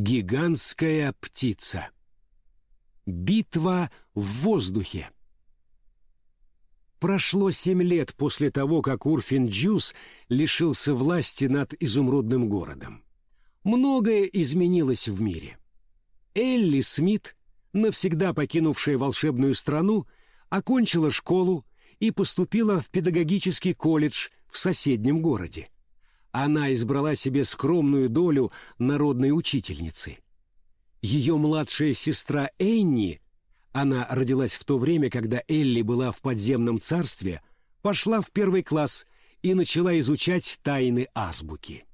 Гигантская птица. Битва в воздухе. Прошло семь лет после того, как Урфин Джус лишился власти над изумрудным городом. Многое изменилось в мире. Элли Смит, навсегда покинувшая волшебную страну, окончила школу и поступила в педагогический колледж в соседнем городе. Она избрала себе скромную долю народной учительницы. Ее младшая сестра Энни, она родилась в то время, когда Элли была в подземном царстве, пошла в первый класс и начала изучать тайны азбуки.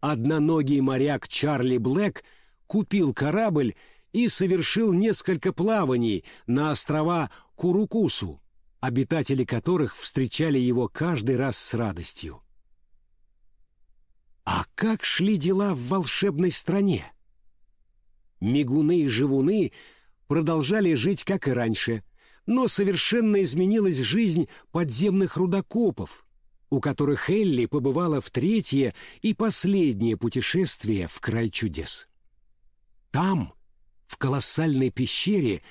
Одноногий моряк Чарли Блэк купил корабль и совершил несколько плаваний на острова Курукусу, обитатели которых встречали его каждый раз с радостью. А как шли дела в волшебной стране? Мигуны и живуны продолжали жить, как и раньше, но совершенно изменилась жизнь подземных рудокопов, у которых Элли побывала в третье и последнее путешествие в край чудес. Там, в колоссальной пещере,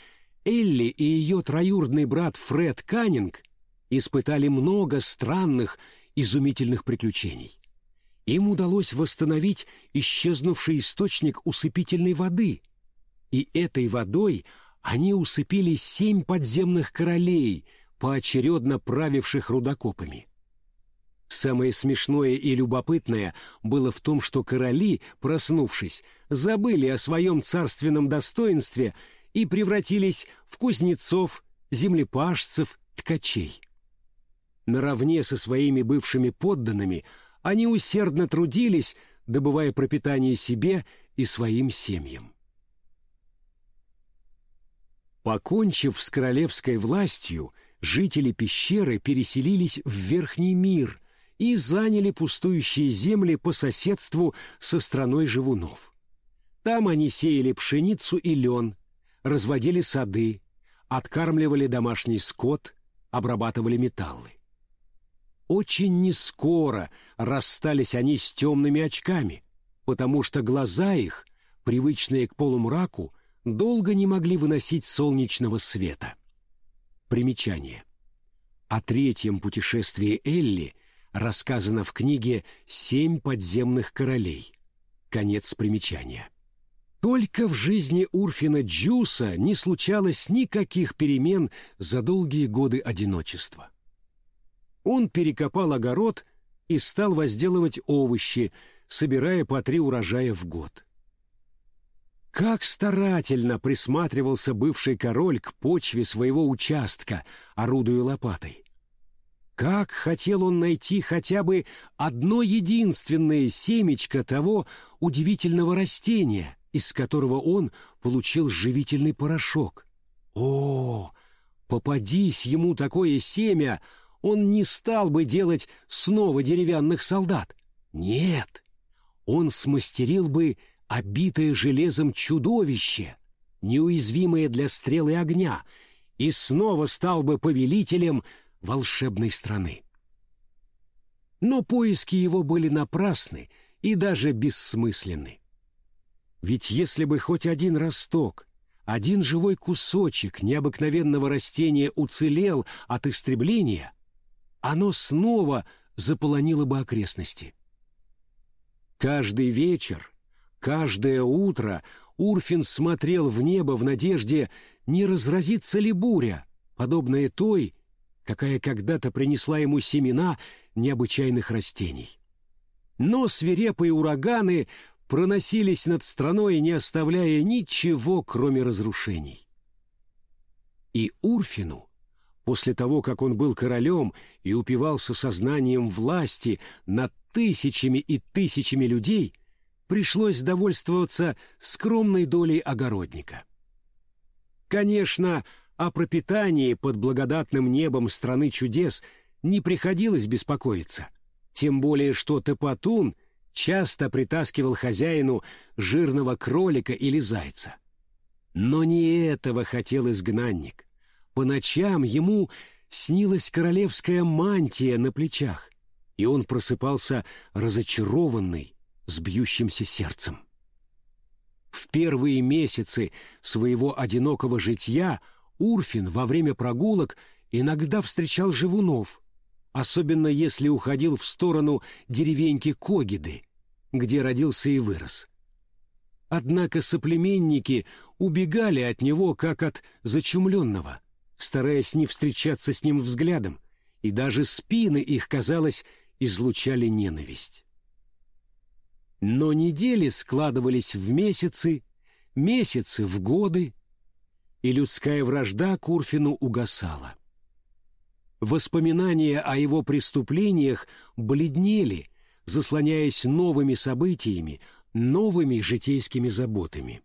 Элли и ее троюродный брат Фред Каннинг испытали много странных, изумительных приключений. Им удалось восстановить исчезнувший источник усыпительной воды, и этой водой они усыпили семь подземных королей, поочередно правивших рудокопами. Самое смешное и любопытное было в том, что короли, проснувшись, забыли о своем царственном достоинстве и превратились в кузнецов, землепашцев, ткачей. Наравне со своими бывшими подданными они усердно трудились, добывая пропитание себе и своим семьям. Покончив с королевской властью, жители пещеры переселились в Верхний мир и заняли пустующие земли по соседству со страной живунов. Там они сеяли пшеницу и лен, разводили сады, откармливали домашний скот, обрабатывали металлы. Очень нескоро расстались они с темными очками, потому что глаза их, привычные к полумраку, долго не могли выносить солнечного света. Примечание. О третьем путешествии Элли рассказано в книге «Семь подземных королей». Конец примечания. Только в жизни Урфина Джуса не случалось никаких перемен за долгие годы одиночества. Он перекопал огород и стал возделывать овощи, собирая по три урожая в год. Как старательно присматривался бывший король к почве своего участка, орудуя лопатой. Как хотел он найти хотя бы одно единственное семечко того удивительного растения, из которого он получил живительный порошок. О, попадись ему такое семя, он не стал бы делать снова деревянных солдат. Нет, он смастерил бы обитое железом чудовище, неуязвимое для стрелы огня, и снова стал бы повелителем волшебной страны. Но поиски его были напрасны и даже бессмысленны. Ведь если бы хоть один росток, один живой кусочек необыкновенного растения уцелел от истребления, оно снова заполонило бы окрестности. Каждый вечер Каждое утро Урфин смотрел в небо в надежде, не разразится ли буря, подобная той, какая когда-то принесла ему семена необычайных растений. Но свирепые ураганы проносились над страной, не оставляя ничего, кроме разрушений. И Урфину, после того, как он был королем и упивался сознанием власти над тысячами и тысячами людей, пришлось довольствоваться скромной долей огородника. Конечно, о пропитании под благодатным небом страны чудес не приходилось беспокоиться, тем более что Топотун часто притаскивал хозяину жирного кролика или зайца. Но не этого хотел изгнанник. По ночам ему снилась королевская мантия на плечах, и он просыпался разочарованный, с бьющимся сердцем. первые месяцы своего одинокого житья Урфин во время прогулок иногда встречал живунов, особенно если уходил в сторону деревеньки Когиды, где родился и вырос. Однако соплеменники убегали от него, как от зачумленного, стараясь не встречаться с ним взглядом, и даже спины их, казалось, излучали ненависть. Но недели складывались в месяцы, месяцы в годы, и людская вражда к Урфину угасала. Воспоминания о его преступлениях бледнели, заслоняясь новыми событиями, новыми житейскими заботами.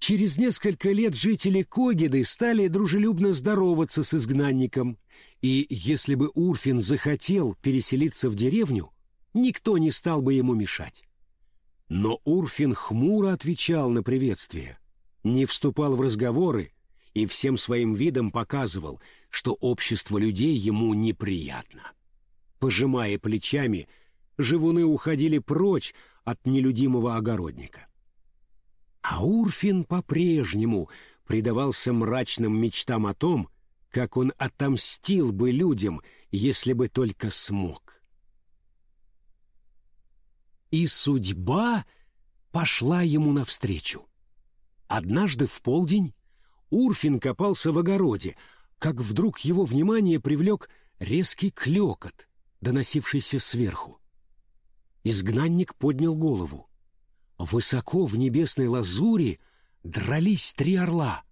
Через несколько лет жители Когиды стали дружелюбно здороваться с изгнанником, и если бы Урфин захотел переселиться в деревню, никто не стал бы ему мешать. Но Урфин хмуро отвечал на приветствие, не вступал в разговоры и всем своим видом показывал, что общество людей ему неприятно. Пожимая плечами, живуны уходили прочь от нелюдимого огородника. Урфин по-прежнему предавался мрачным мечтам о том, как он отомстил бы людям, если бы только смог. И судьба пошла ему навстречу. Однажды в полдень Урфин копался в огороде, как вдруг его внимание привлек резкий клекот, доносившийся сверху. Изгнанник поднял голову. Высоко в небесной лазури дрались три орла.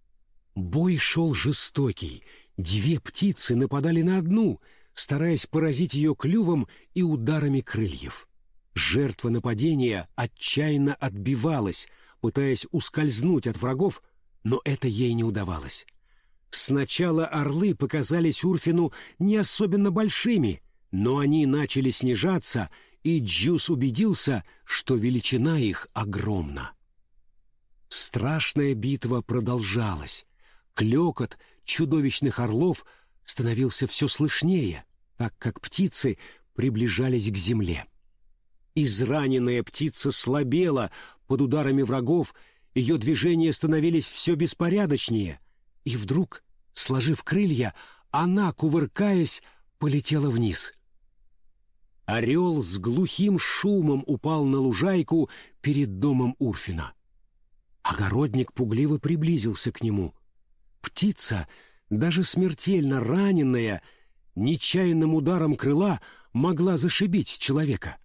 Бой шел жестокий. Две птицы нападали на одну, стараясь поразить ее клювом и ударами крыльев. Жертва нападения отчаянно отбивалась, пытаясь ускользнуть от врагов, но это ей не удавалось. Сначала орлы показались Урфину не особенно большими, но они начали снижаться — и Джус убедился, что величина их огромна. Страшная битва продолжалась. Клекот чудовищных орлов становился все слышнее, так как птицы приближались к земле. Израненная птица слабела под ударами врагов, ее движения становились все беспорядочнее, и вдруг, сложив крылья, она, кувыркаясь, полетела вниз — Орел с глухим шумом упал на лужайку перед домом Урфина. Огородник пугливо приблизился к нему. Птица, даже смертельно раненная, нечаянным ударом крыла могла зашибить человека.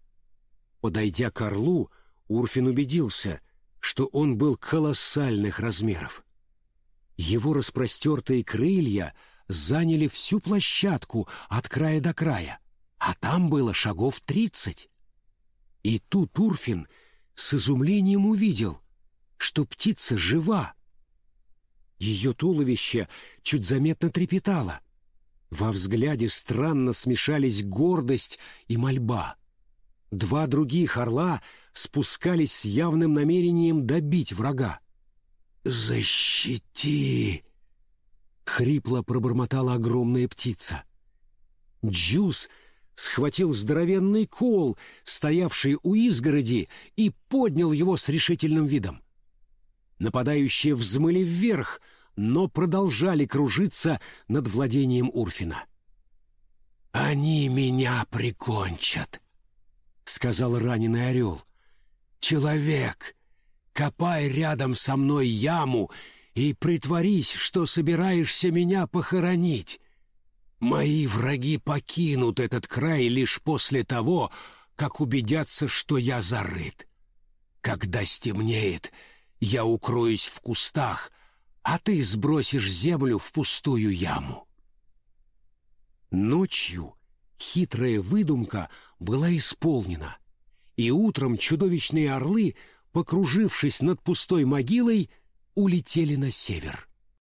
Подойдя к орлу, Урфин убедился, что он был колоссальных размеров. Его распростертые крылья заняли всю площадку от края до края а там было шагов тридцать. И тут Урфин с изумлением увидел, что птица жива. Ее туловище чуть заметно трепетало. Во взгляде странно смешались гордость и мольба. Два других орла спускались с явным намерением добить врага. «Защити!» — хрипло пробормотала огромная птица. Джус — схватил здоровенный кол, стоявший у изгороди, и поднял его с решительным видом. Нападающие взмыли вверх, но продолжали кружиться над владением Урфина. «Они меня прикончат», — сказал раненый орел. «Человек, копай рядом со мной яму и притворись, что собираешься меня похоронить. Мои враги покинут этот край лишь после того, как убедятся, что я зарыт. Когда стемнеет, я укроюсь в кустах, а ты сбросишь землю в пустую яму. Ночью хитрая выдумка была исполнена, и утром чудовищные орлы, покружившись над пустой могилой, улетели на север.